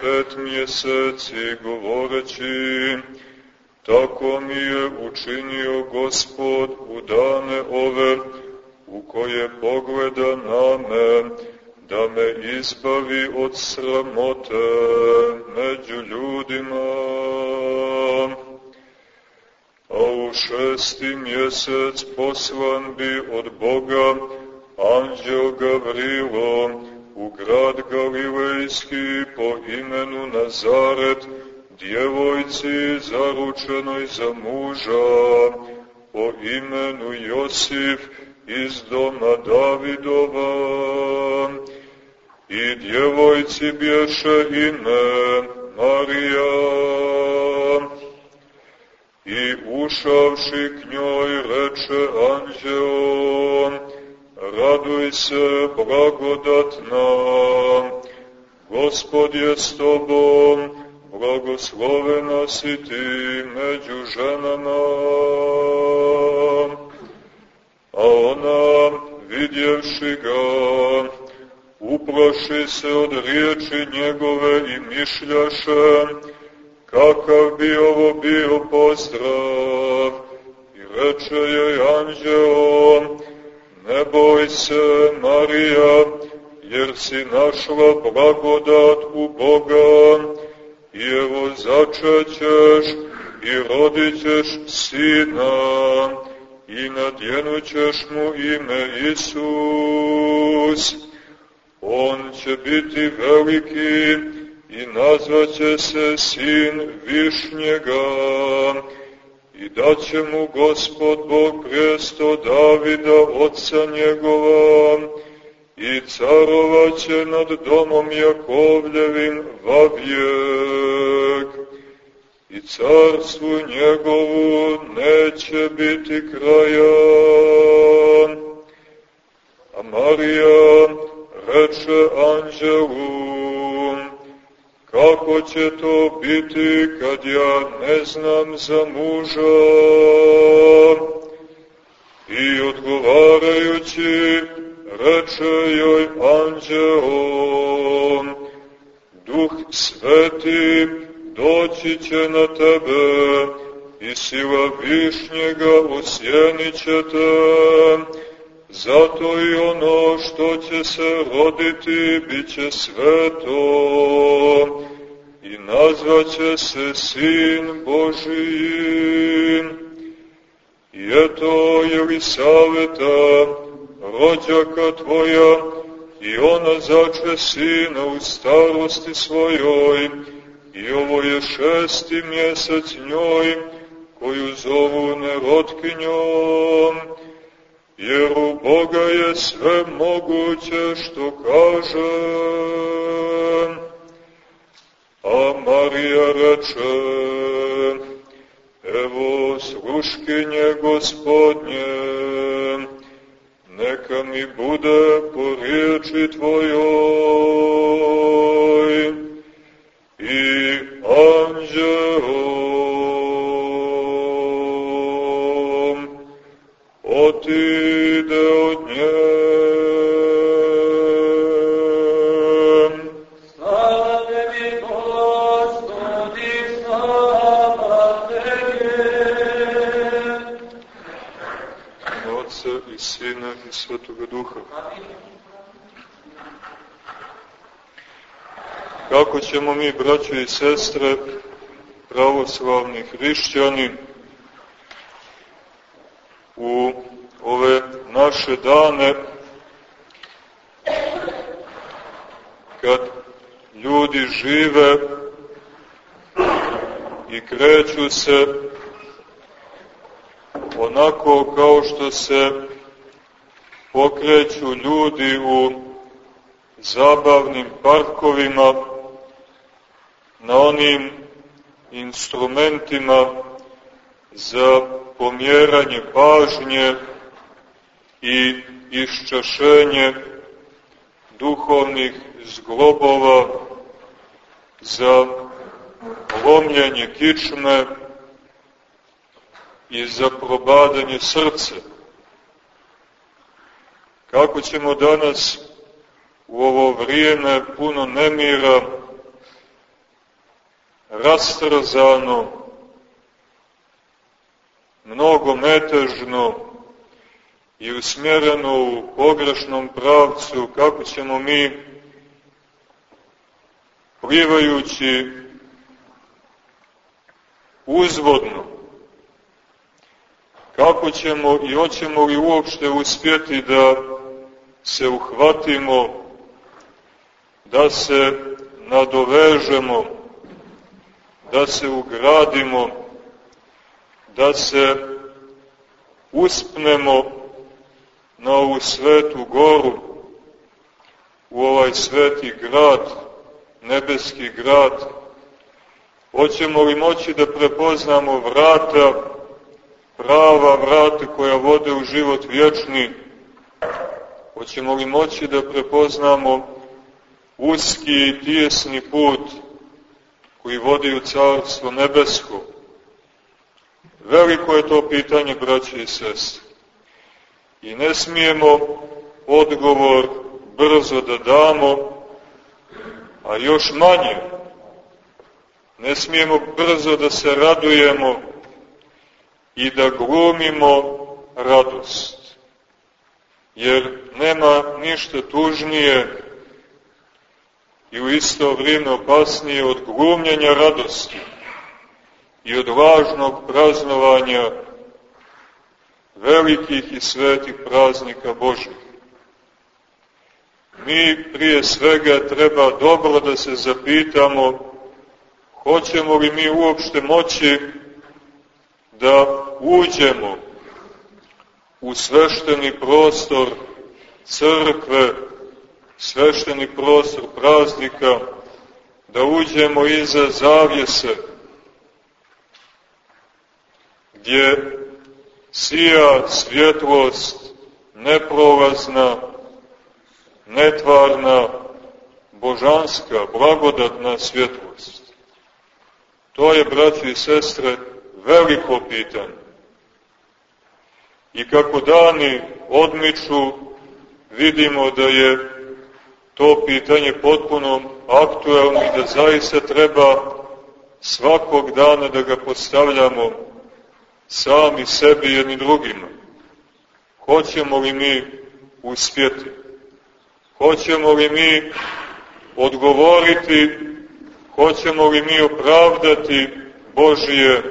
pet mjeseci govoreći Tako mi je učinio gospod u dane ove u koje pogleda na me da me izbavi od sramote među ljudima. A u šesti mjesec poslan bi od Boga Nazaret, djevojci zaručenoj za muža, po imenu Josif iz doma Davidova, i djevojci bješe ime Marija. I ušavši k njoj reče anđeom, raduj se blagodatna, Gospod je s tobom, blagoslovena si ti među ženama. A ona, vidjevši ga, uplaši se od riječi njegove i mišljaše, kakav bi ovo bio pozdrav, i reče joj anđeo, ne boj se, Marija, jer si našla blagodat u Boga, i evo začećeš i rodit ćeš sina, i nadjenućeš mu ime Isus. On će biti veliki i nazvaće se sin Višnjega i daće mu gospod Bog presto Davida, oca njegova, i carovaće nad domom Jakovljevim vavijek. I carstvu njegovu neće biti kraja. A Marija reče anđelu, kako će to biti kad ja ne znam za muža? I odgovarajući, reče joj anđelom, Duh sveti doći će na tebe i sila višnjega osjenit će te, Zato i ono što će se roditi bit će sveto i nazvaće se Sin Božijin. I eto Jelisaveta, rođaka tvoja, i ona zače sina u starosti svojoj, i ovo je šesti mjesec njoj, koju zovu nerotkinjom, jer u Boga je sve moguće što kaže. A Marija reče, evo sluškinje gospodnje, neka mi bude po riječi tvojoj. I anđelom otišao Svetoga Duha. Kako ćemo mi, braćo i sestre, pravoslavni hrišćani, u ove naše dane, kad ljudi žive i kreću se onako kao što se pokreću ljudi u zabavnim parkovima, na onim instrumentima za pomjeranje pažnje i iščašenje duhovnih zglobova za lomljenje kičme i za probadanje srca. Kako ćemo danas u ovo vrijeme puno nemira, rastrzano, mnogo metežno i usmjereno u pogrešnom pravcu, kako ćemo mi, plivajući uzvodno, kako ćemo i hoćemo li uopšte uspjeti da se uhvatimo, da se nadovežemo, da se ugradimo, da se uspnemo na ovu svetu goru, u ovaj sveti grad, nebeski grad, hoćemo li moći da prepoznamo vrata, prava vrata koja vode u život vječni, hoćemo li moći da prepoznamo uski i tijesni put koji vodi u carstvo nebesko, Veliko je to pitanje, braće i sestre. I ne smijemo odgovor brzo da damo, a još manje. Ne smijemo brzo da se radujemo i da glumimo radost. Jer nema ništa tužnije i u isto vrijeme opasnije od glumljenja radosti i od važnog praznovanja velikih i svetih praznika Božih. Mi prije svega treba dobro da se zapitamo hoćemo li mi uopšte moći da uđemo u svešteni prostor crkve, svešteni prostor praznika, da uđemo iza zavjese, gdje sija svjetlost neprolazna, netvarna, božanska, blagodatna svjetlost. To je, braći i sestre, veliko pitanje. I kako dani odmiču, vidimo da je to pitanje potpuno aktuelno i da zaista treba svakog dana da ga postavljamo sami sebi jedni drugima. Hoćemo li mi uspjeti? Hoćemo li mi odgovoriti? Hoćemo li mi opravdati Božije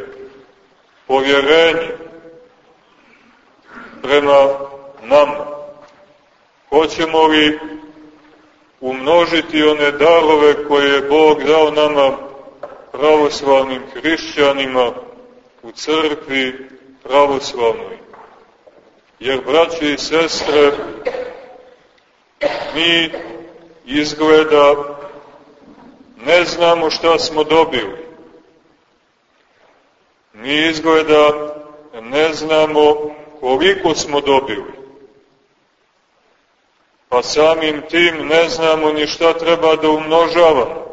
povjerenje prema nama? Hoćemo li umnožiti one darove koje je Bog dao nama pravoslavnim hrišćanima, u crkvi pravoslavnoj. Jer, braće i sestre, mi izgleda ne znamo šta smo dobili. Mi izgleda ne znamo koliko smo dobili. Pa samim tim ne znamo ni šta treba da umnožavamo.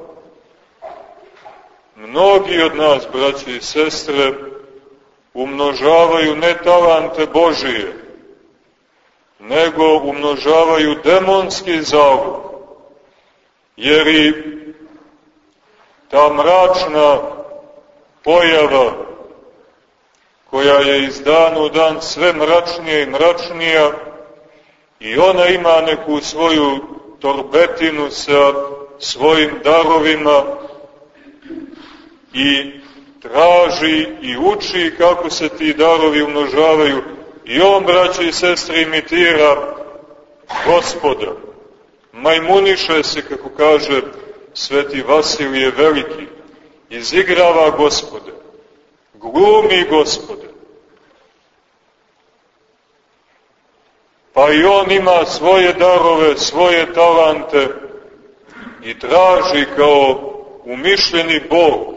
Mnogi od nas, braće i sestre, umnožavaju ne talante Božije, nego umnožavaju demonski zavod. Jer i ta mračna pojava koja je iz dana u dan sve mračnija i mračnija i ona ima neku svoju torbetinu sa svojim darovima i traži i uči kako se ti darovi umnožavaju. I on, braće i sestre, imitira gospoda. Majmuniše se, kako kaže sveti Vasilije Veliki, izigrava gospode, glumi gospode. Pa i on ima svoje darove, svoje talante i traži kao umišljeni Bog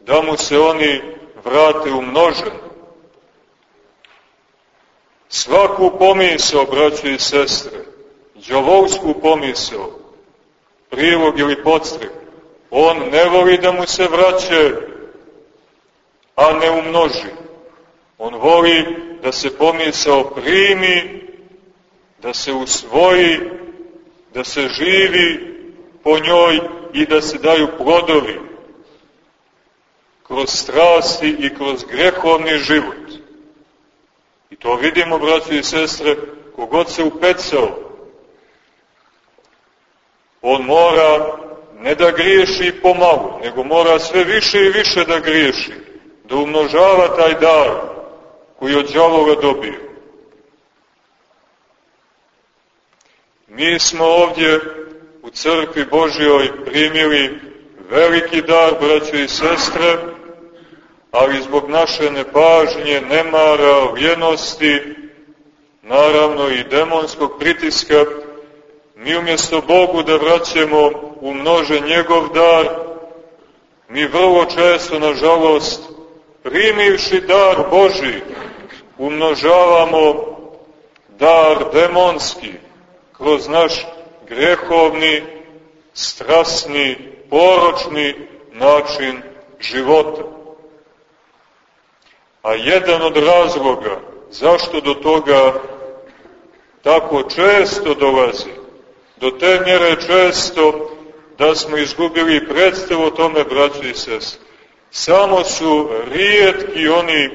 da mu se oni vrate u množenu. Svaku pomisao, braće i sestre, džavovsku pomisao, prilog ili podstrek, on ne voli da mu se vraće, a ne umnoži. On voli da se pomisao primi, da se usvoji da se živi po njoj i da se daju plodovi kroz strasti i kroz grehovni život. I to vidimo, braći i sestre, kogod se upecao, on mora ne da griješi pomalo, nego mora sve više i više da griješi, da umnožava taj dar koji od djavoga dobio. Mi smo ovdje u crkvi Božjoj primili veliki dar, braće i sestre, ali zbog naše nepažnje, nemara, vjenosti, naravno i demonskog pritiska, mi umjesto Bogu da vraćamo u množe njegov dar, mi vrlo često, nažalost, primivši dar Boži, umnožavamo dar demonski kroz naš grehovni, strasni, poročni način života. A jedan od razloga zašto do toga tako često dolazi, do te mjere često da smo izgubili predstavu o tome, braći i sest. Samo su rijetki oni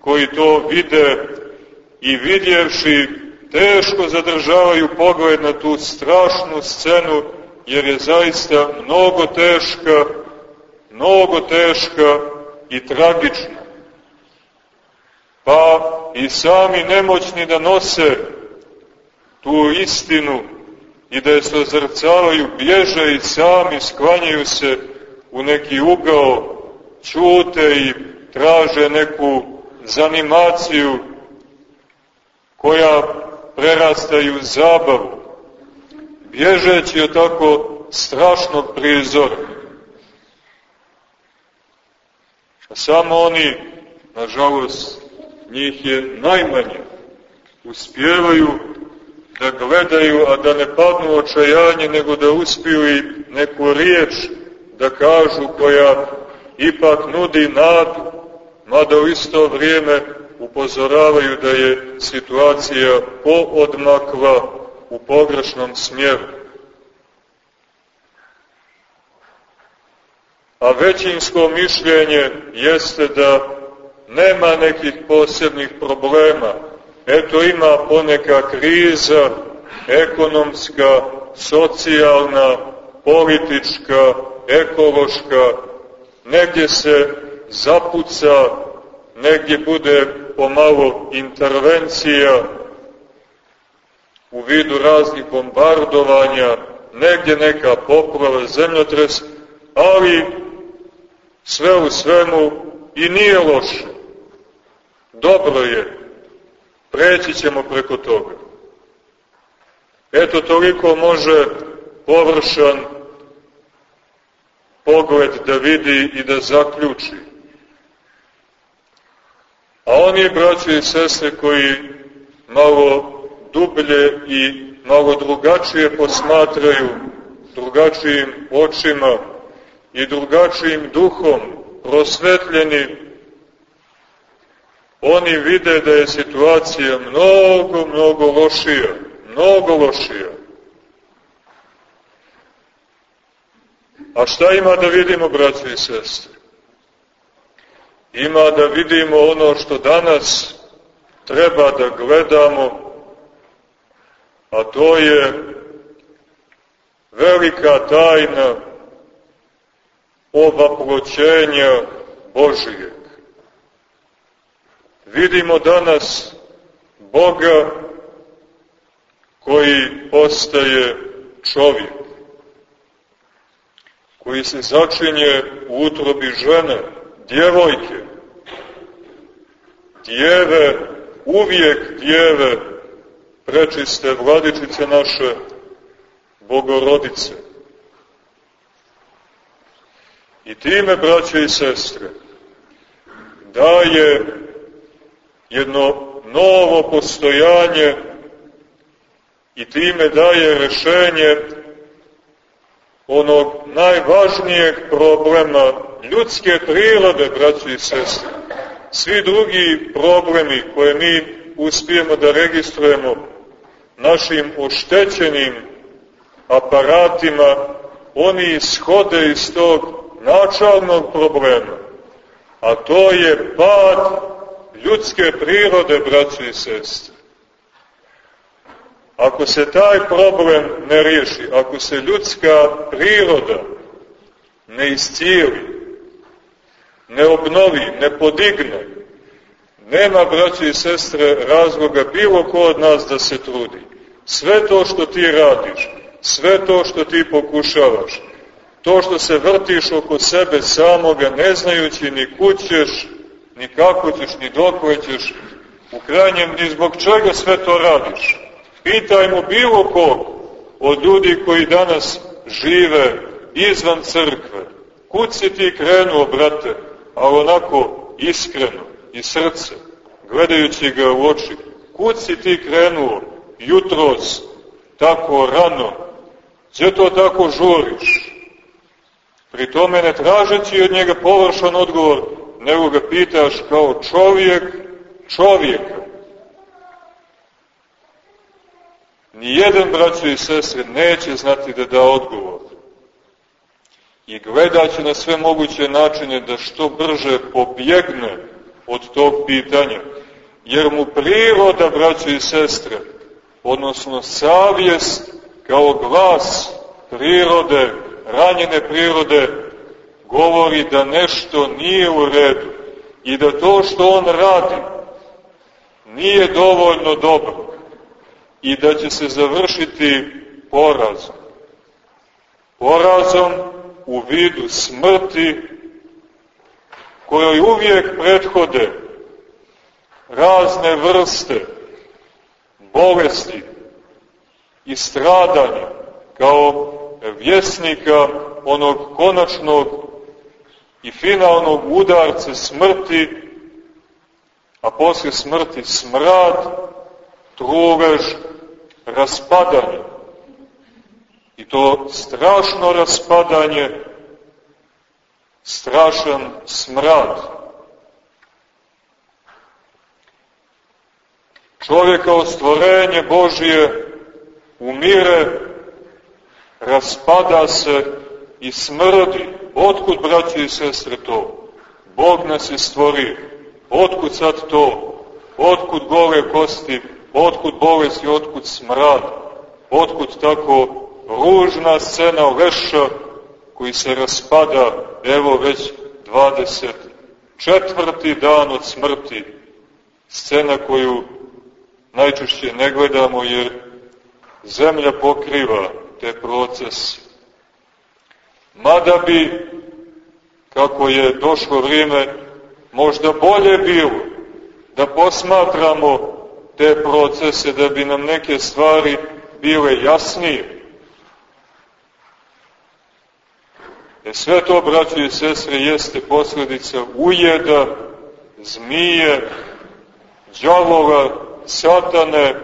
koji to vide i vidjevši teško zadržavaju pogled na tu strašnu scenu, jer je zaista mnogo teška, mnogo teška i tragična. Pa i sami nemoćni da nose tu istinu i da je se ozrcavaju, bježe i sami sklanjaju se u neki ugao, čute i traže neku zanimaciju koja prerastaju zabavu, bježeći od tako strašnog prizora. Samo oni, nažalost, njih je najmanje, uspjevaju da gledaju, a da ne padnu očajanje, nego da uspiju i neku riječ da kažu koja ipak nudi nadu, mada u isto vrijeme upozoravaju da je situacija poodmakla u pogrešnom smjeru. A većinsko mišljenje jeste da nema nekih posebnih problema. Eto ima poneka kriza, ekonomska, socijalna, politička, ekološka, negdje se zapuca, negdje bude pomalo intervencija u vidu raznih bombardovanja, negdje neka poplava, zemljotres, ali sve u svemu i nije loše. Dobro je, preći ćemo preko toga. Eto, toliko može površan pogled da vidi i da zaključi. A oni, braći i sestre, koji malo dublje i malo drugačije posmatraju, drugačijim očima i drugačijim duhom, prosvetljeni, oni vide da je situacija mnogo, mnogo lošija, mnogo lošija. A šta ima da vidimo, braći i sestre? Ima da vidimo ono što danas treba da gledamo, a to je velika tajna ovaploćenja Božije. Vidimo danas Boga koji postaje čovjek, koji se začinje u utrobi žene, djevojke, djeve, uvijek djeve, prečiste vladičice naše, bogorodice. I time, braće i sestre, daje jedno novo postojanje i time daje rešenje onog najvažnijeg problema ljudske prirode, braći i sestri. Svi drugi problemi koje mi uspijemo da registrujemo našim oštećenim aparatima, oni ishode iz tog načalnog problema, a to je pad ljudske prirode, braći i sestre. Ako se taj problem ne riješi, ako se ljudska priroda ne iscijeli, ne obnovi, ne podigne, nema, braći i sestre, razloga bilo ko od nas da se trudi. Sve to što ti radiš, sve to što ti pokušavaš, to što se vrtiš oko sebe samoga, ne znajući ni kućeš, ni kako ćeš, ni dok ćeš, u krajnjem ni zbog čega sve to radiš. Pitajmo bilo kog od ljudi koji danas žive izvan crkve. Kud si ti krenuo, brate, ali onako iskreno i srce, gledajući ga u oči. Kud si ti krenuo jutros, tako rano, gdje to tako žuriš? Pri tome ne tražeći od njega površan odgovor, nego ga pitaš kao čovjek čovjeka. Nijedan braćo i sestre neće znati da da odgovor. I gledaće na sve moguće načine da što brže pobjegne od tog pitanja. Jer mu priroda, braćo i sestre, odnosno savjest kao glas prirode, ranjene prirode, govori da nešto nije u redu i da to što on radi nije dovoljno dobro i da će se završiti porazom. Porazom u vidu smrti kojoj uvijek prethode razne vrste bolesti i stradanja kao vjesnika onog konačnog i finalnog udarca smrti, a posle smrti smrad, trulež, raspadanje. I to strašno raspadanje, strašan smrad. Čovjek kao stvorenje Božije umire, raspada se i smrdi. Otkud, braći i sestre, to? Bog nas je stvorio. Otkud sad to? Otkud gole kosti? Otkud bolest i otkud smrad? Otkud tako ružna scena leša koji se raspada, evo već 20 četvrti dan od smrti, scena koju najčešće ne gledamo jer zemlja pokriva te procese. Mada bi, kako je došlo vrijeme, možda bolje bilo da posmatramo te procese, da bi nam neke stvari bile jasnije. E sve to, braći i sestre, jeste posledica ujeda, zmije, džavova, satane,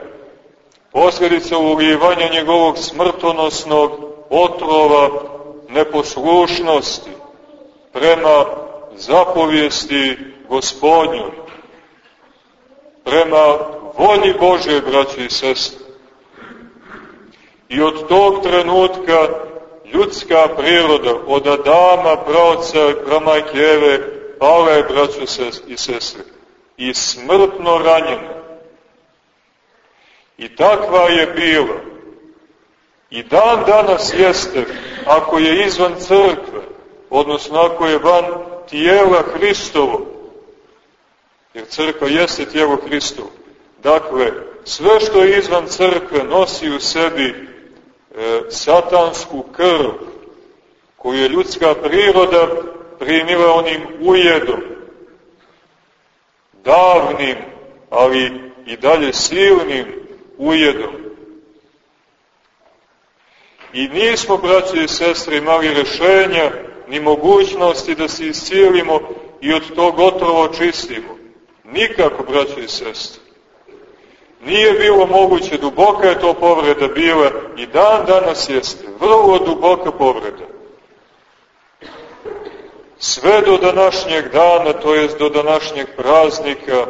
posljedica ulivanja njegovog smrtonosnog otrova neposlušnosti prema zapovijesti gospodnjoj, prema volji Bože, braći i sestre. I od tog trenutka ljudska priroda, od Adama, pravca, pramajke Eve, pala je, braćo i sestre, i smrtno ranjena. I takva je bila. I dan danas jeste, ako je izvan crkve, odnosno ako je van tijela Hristovo, jer crkva jeste tijelo Hristovo. Dakle, sve što je izvan crkve nosi u sebi e, satansku krv, koju je ljudska priroda primila onim ujedom, davnim, ali i dalje silnim ujedom. I nismo, braće i sestre, imali rešenja ni mogućnosti da se iscijelimo i od tog gotovo očistimo. Nikako, braće i sestre. Nije bilo moguće, duboka je to povreda bila i dan danas jeste, vrlo duboka povreda. Sve do današnjeg dana, to jest do današnjeg praznika,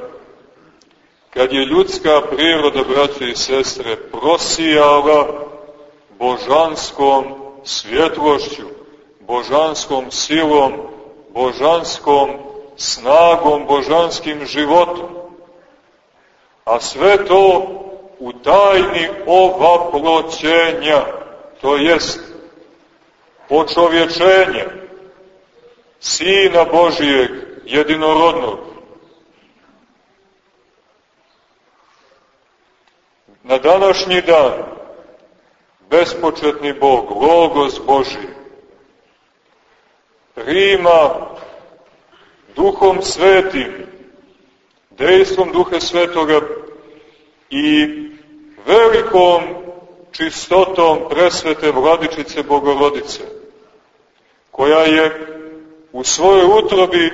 kad je ljudska priroda, braće i sestre, prosijala božanskom svjetlošću, božanskom silom, božanskom snagom, božanskim životom. A sve to u tajni ovaploćenja, to jest počovječenje Sina Božijeg, jedinorodnog. Na današnji dan, bespočetni Bog, Logos Božiji, prima duhom svetim, dejstvom duha svetoga i velikom čistotom presvete vladičice Bogorodice, koja je u svojoj utrobi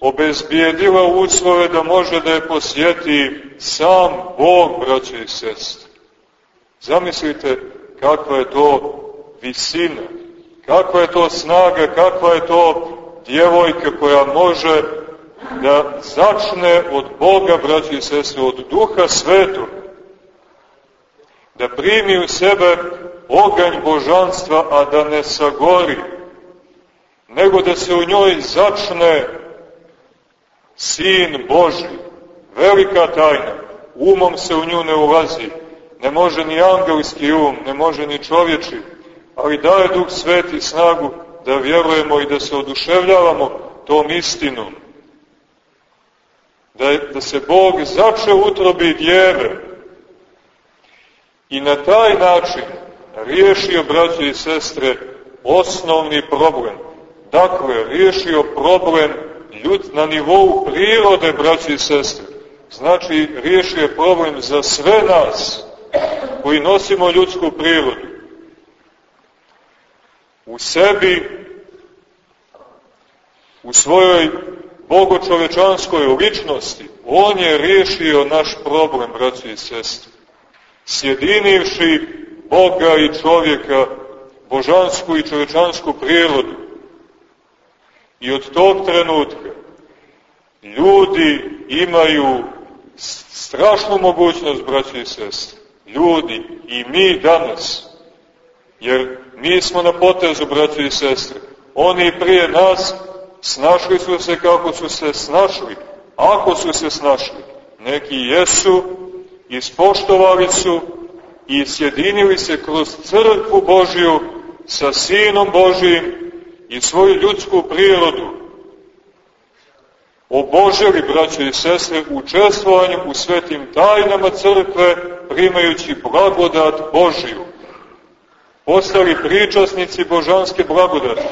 obezbijedila uslove da može da je posjeti sam Bog, braće i sestre. Zamislite kakva je to visina, kakva je to snaga, kakva je to djevojka koja može da začne od Boga, braći i sestre, od duha svetog, da primi u sebe oganj božanstva, a da ne sagori, nego da se u njoj začne Sin Boži, velika tajna, umom se u nju ne ulazi, ne može ni angelski um, ne može ni čovječi, ali daje Duh Sveti snagu da vjerujemo i da se oduševljavamo tom istinom. Da, da se Bog zače utrobi djeve i na taj način riješio, braće i sestre, osnovni problem. Dakle, riješio problem ljud na nivou prirode, braće i sestre. Znači, riješio problem za sve nas koji nosimo ljudsku prirodu u sebi, u svojoj bogočovečanskoj ličnosti, on je riješio naš problem, braći i sestri. Sjedinivši Boga i čovjeka, božansku i čovečansku prirodu. I od tog trenutka ljudi imaju strašnu mogućnost, braći i sestre. Ljudi i mi danas Jer mi smo na potezu, braći i sestre. Oni prije nas snašli su se kako su se snašli. Ako su se snašli, neki jesu, ispoštovali su i sjedinili se kroz crkvu Božiju sa Sinom Božijim i svoju ljudsku prirodu. Oboželi, braće i sestre, učestvovanjem u svetim tajnama crkve, primajući blagodat Božiju postali pričasnici božanske blagodati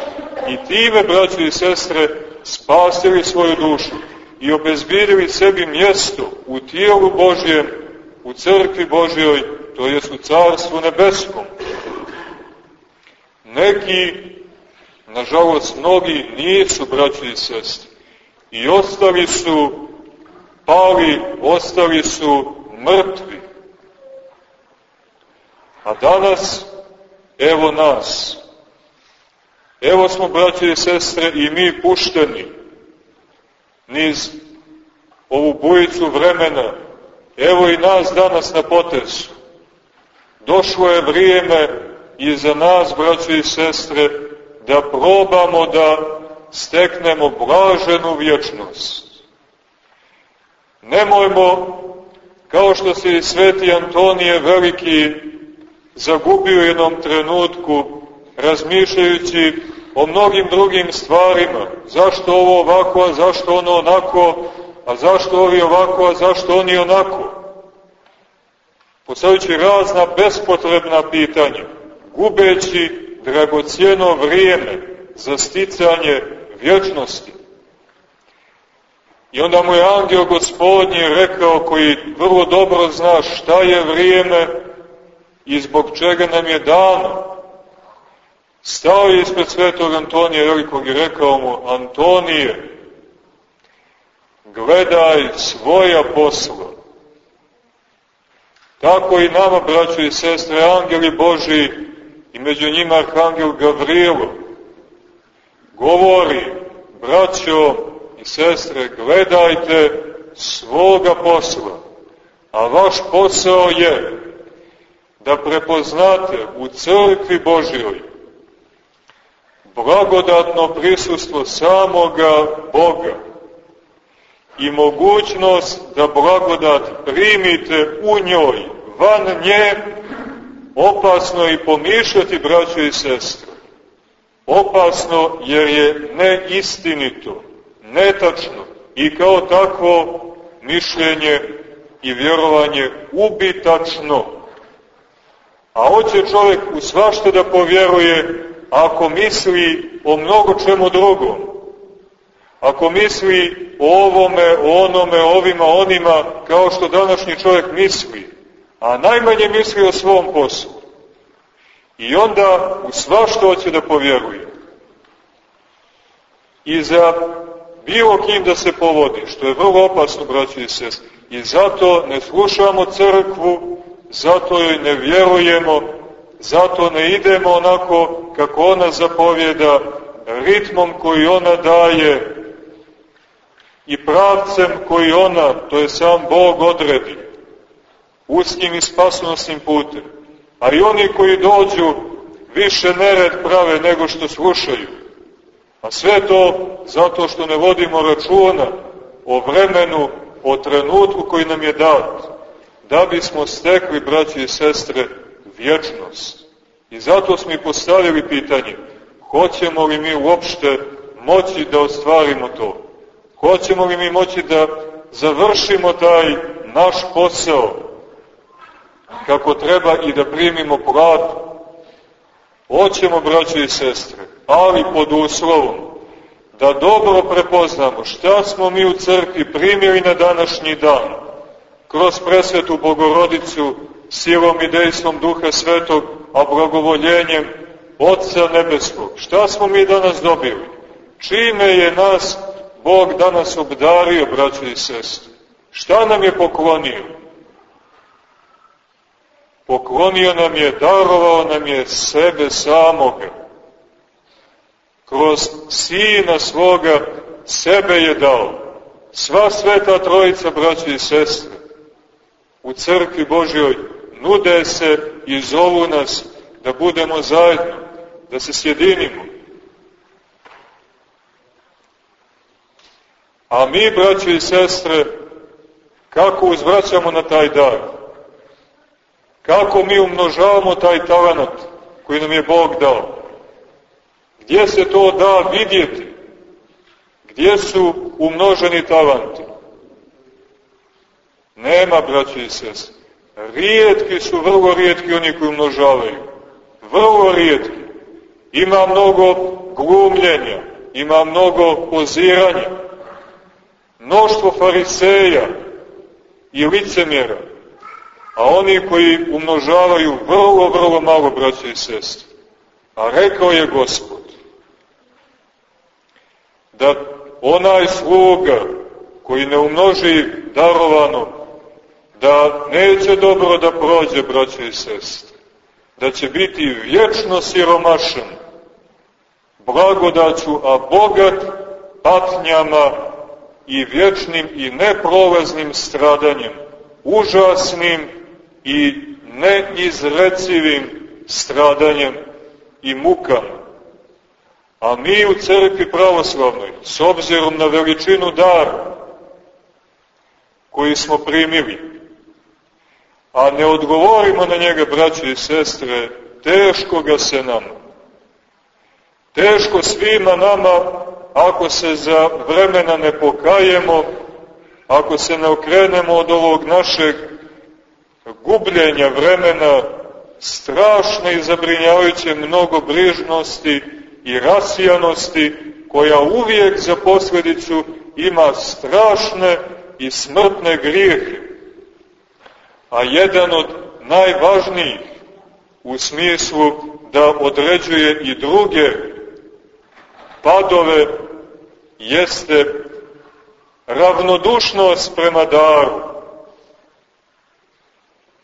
i time, braći i sestre, spasili svoju dušu i obezbirili sebi mjesto u tijelu Božjem, u crkvi Božjoj, to jest u carstvu nebeskom. Neki, nažalost mnogi, nisu braći i sestre i ostali su pali, ostali su mrtvi. A danas Evo nas. Evo smo, braće i sestre, i mi pušteni niz ovu bujicu vremena. Evo i nas danas na potesu. Došlo je vrijeme i za nas, braće i sestre, da probamo da steknemo blaženu vječnost. Nemojmo, kao što se i sveti Antonije veliki zagubio u jednom trenutku razmišljajući o mnogim drugim stvarima. Zašto ovo ovako, a zašto ono onako, a zašto ovi ovako, a zašto oni onako? Postavljajući razna bespotrebna pitanja, gubeći dragocijeno vrijeme za sticanje vječnosti. I onda mu je angel gospodnji rekao, koji vrlo dobro zna šta je vrijeme, i zbog čega nam je dano. Stao je ispred svetog Antonija Velikog i rekao mu, Antonije, gledaj svoja posla. Tako i nama, braćo i sestre, angeli Boži i među njima arhangel Gavrilo, govori, braćo i sestre, gledajte svoga posla, a vaš posao je da prepoznate u crkvi Božjoj blagodatno prisustvo samoga Boga i mogućnost da blagodat primite u njoj, van nje, opasno i pomišljati, braćo i sestre. Opasno jer je neistinito, netačno i kao takvo mišljenje i vjerovanje ubitačno. A hoće čovjek u svašte da povjeruje ako misli o mnogo čemu drugom. Ako misli o ovome, o onome, ovima, onima, kao što današnji čovjek misli, a najmanje misli o svom poslu. I onda u svašto hoće da povjeruje. I za bilo kim da se povodi, što je vrlo opasno, braći i sest. I zato ne slušamo crkvu, zato joj ne vjerujemo, zato ne idemo onako kako ona zapovjeda, ritmom koji ona daje i pravcem koji ona, to je sam Bog odredi, uskim i spasonosnim putem. A i oni koji dođu više nered prave nego što slušaju. A sve to zato što ne vodimo računa o vremenu, o trenutku koji nam je dat, da bismo stekli, braći i sestre, vječnost. I zato smo i postavili pitanje, hoćemo li mi uopšte moći da ostvarimo to? Hoćemo li mi moći da završimo taj naš posao kako treba i da primimo platu? Hoćemo, braći i sestre, ali pod uslovom da dobro prepoznamo šta smo mi u crkvi primili na današnji dan, kroz presvetu Bogorodicu, silom i dejstvom Duha Svetog, a blagovoljenjem Otca Nebeskog. Šta smo mi danas dobili? Čime je nas Bog danas obdario, braćo i sestre? Šta nam je poklonio? Poklonio nam je, darovao nam je sebe samoga. Kroz sina svoga sebe je dao. Sva sveta trojica, braćo i sestre, u crkvi Božjoj nude se i zovu nas da budemo zajedno, da se sjedinimo. A mi, braći i sestre, kako uzvraćamo na taj dar? Kako mi umnožavamo taj talent koji nam je Bog dao? Gdje se to da vidjeti? Gdje su umnoženi talanti? Nema, braći i sestre. Rijetki su, vrlo rijetki oni koji umnožavaju. Vrlo rijetki. Ima mnogo glumljenja, ima mnogo poziranja. Mnoštvo fariseja i licemjera. A oni koji umnožavaju vrlo, vrlo malo, braće i sestre. A rekao je Gospod da onaj sluga koji ne umnoži darovano da neće dobro da prođe, braće i sestre, da će biti vječno siromašan, blagodaću, a bogat patnjama i vječnim i neprolaznim stradanjem, užasnim i neizrecivim stradanjem i mukama. A mi u crkvi pravoslavnoj, s obzirom na veličinu dara koji smo primili, a ne odgovorimo na njega, braće i sestre, teško ga se nama. Teško svima nama ako se za vremena ne pokajemo, ako se ne okrenemo od ovog našeg gubljenja vremena, strašne i zabrinjavajuće mnogobrižnosti i rasijanosti, koja uvijek za posledicu ima strašne i smrtne grijehe a jedan od najvažnijih u smislu da određuje i druge padove jeste ravnodušnost prema daru.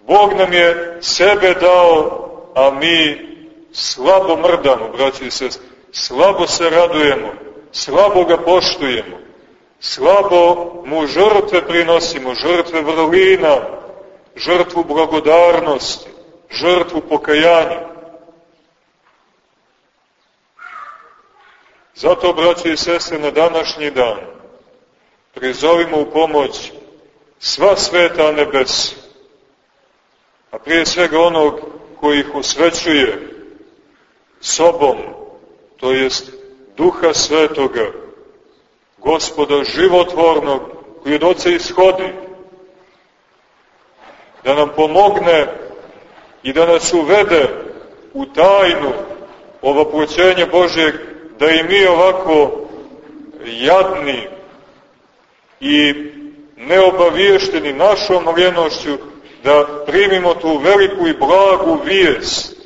Bog nam je sebe dao, a mi slabo mrdamo, braći sest, slabo se radujemo, slabo ga poštujemo, slabo mu žrtve prinosimo, žrtve vrlina, žrtvu blagodarnosti, žrtvu pokajanja. Zato, braće i sestre, na današnji dan prizovimo u pomoć sva sveta nebesa, a prije svega onog koji ih usvećuje sobom, to jest Duha Svetoga, Gospoda životvornog, koji od Oca ishodi, da nam pomogne i da nas uvede u tajnu ovoproćenja Božeg, da i mi ovako jadni i neobaviješteni našom mljenošću, da primimo tu veliku i blagu vijest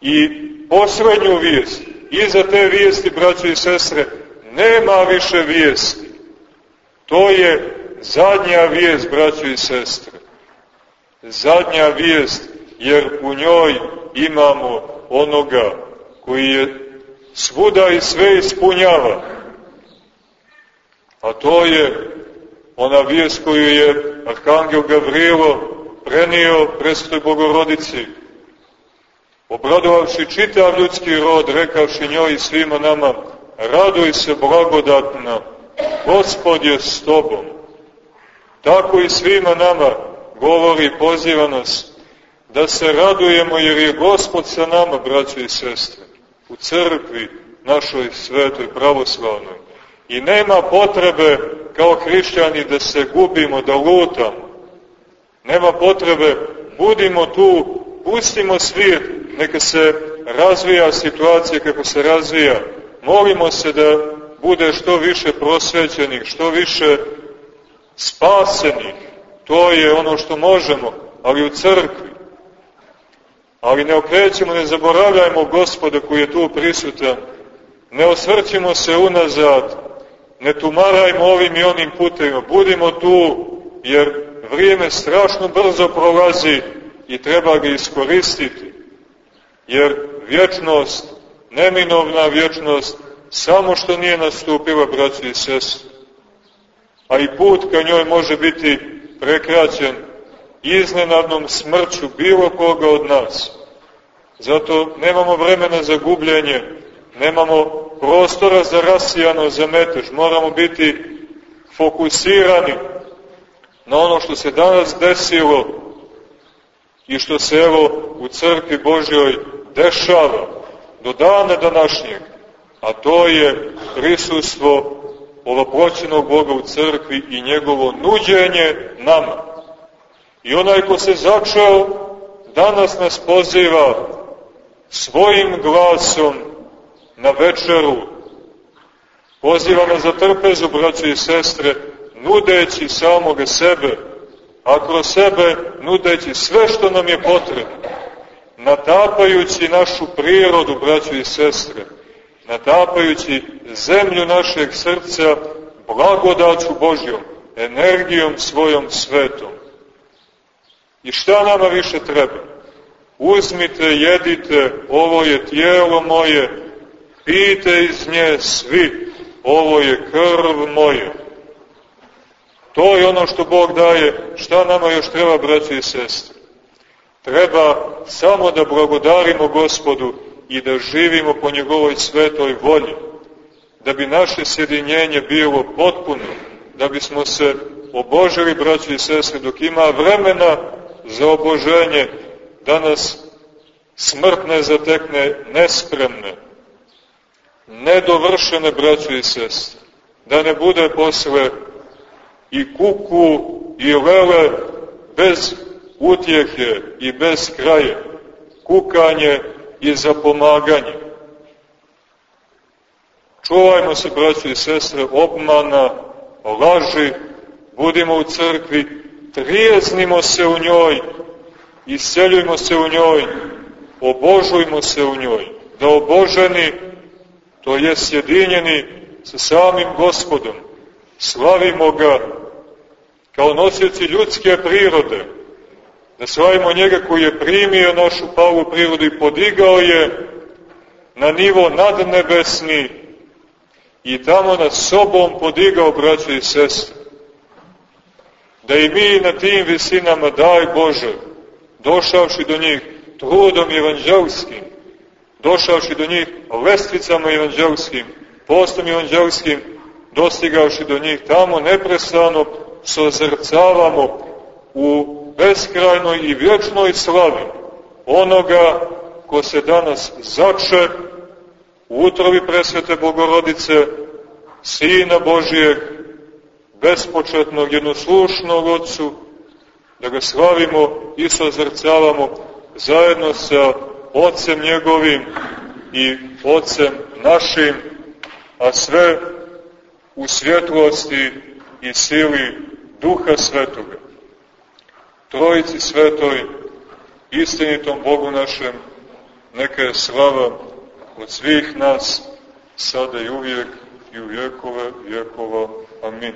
i poslednju vijest. Iza te vijesti, braće i sestre, nema više vijesti. To je zadnja vijest, braće i sestre. Zadnja vijest, jer u njoj imamo onoga koji je svuda i sve ispunjava. A to je ona vijest koju je Arhangel Gavrilo prenio presvetoj Bogorodici, obradovavši čitav ljudski rod, rekavši njoj i svima nama, raduj se blagodatna, Gospod je s tobom. Tako i svima nama govori poziva nas da se radujemo jer je Gospod sa nama, braće i sestre, u crkvi našoj svetoj pravoslavnoj. I nema potrebe kao hrišćani da se gubimo, da lutamo. Nema potrebe, budimo tu, pustimo svijet, neka se razvija situacija kako se razvija. Molimo se da bude što više prosvećenih, što više spasenih. To je ono što možemo, ali u crkvi. Ali ne okrećemo, ne zaboravljajmo gospoda koji je tu prisutan. Ne osvrćimo se unazad, ne tumarajmo ovim i onim putevima. Budimo tu, jer vrijeme strašno brzo prolazi i treba ga iskoristiti. Jer vječnost, neminovna vječnost, samo što nije nastupila, braći i sestri. A i put ka njoj može biti prekraćen iznenadnom smrću bilo koga od nas. Zato nemamo vremena za gubljenje, nemamo prostora za rasijano, za metež. Moramo biti fokusirani na ono što se danas desilo i što se evo u crkvi Božjoj dešava do dana današnjeg a to je prisustvo ovoploćenog Boga u crkvi i njegovo nuđenje nama. I onaj ko se začeo, danas nas poziva svojim glasom na večeru. Poziva nas za trpezu, braće i sestre, nudeći samoga sebe, a kroz sebe nudeći sve što nam je potrebno, natapajući našu prirodu, braće i sestre, natapajući zemlju našeg srca blagodaću Božjom, energijom svojom svetom. I šta nama više treba? Uzmite, jedite, ovo je tijelo moje, pijte iz nje svi, ovo je krv moje. To je ono što Bog daje, šta nama još treba, braći i sestre? Treba samo da blagodarimo Gospodu i da živimo po njegovoj svetoj volji, da bi naše sjedinjenje bilo potpuno, da bismo se obožili, braći i sestre, dok ima vremena za oboženje, da nas smrt ne zatekne nespremne, nedovršene, braći i sestre, da ne bude posle i kuku i lele bez utjehe i bez kraja, kukanje i za pomaganje. Čuvajmo se, braći i sestre, obmana, laži, budimo u crkvi, trijeznimo se u njoj, isceljujmo se u njoj, obožujmo se u njoj, da oboženi, to je sjedinjeni sa samim gospodom, slavimo ga kao nosioci ljudske prirode, da slavimo njega koji je primio našu palu prirodu i podigao je na nivo nadnebesni i tamo nad sobom podigao braće i sestre. Da i mi na tim visinama, daj Bože, došavši do njih trudom evanđelskim, došavši do njih lestvicama evanđelskim, postom evanđelskim, dostigavši do njih tamo neprestano sozrcavamo u beskrajnoj i vječnoj slavi onoga ko se danas zače u utrovi presvete Bogorodice, Sina Božijeg, bespočetnog, jednoslušnog Otcu, da ga slavimo i sozrcavamo zajedno sa Otcem njegovim i Otcem našim, a sve u svjetlosti i sili Duha Svetoga. Trojici Svetoj, istinitom Bogu našem, neka je slava od svih nas, sada i uvijek i u vjekove vjekova. Amin.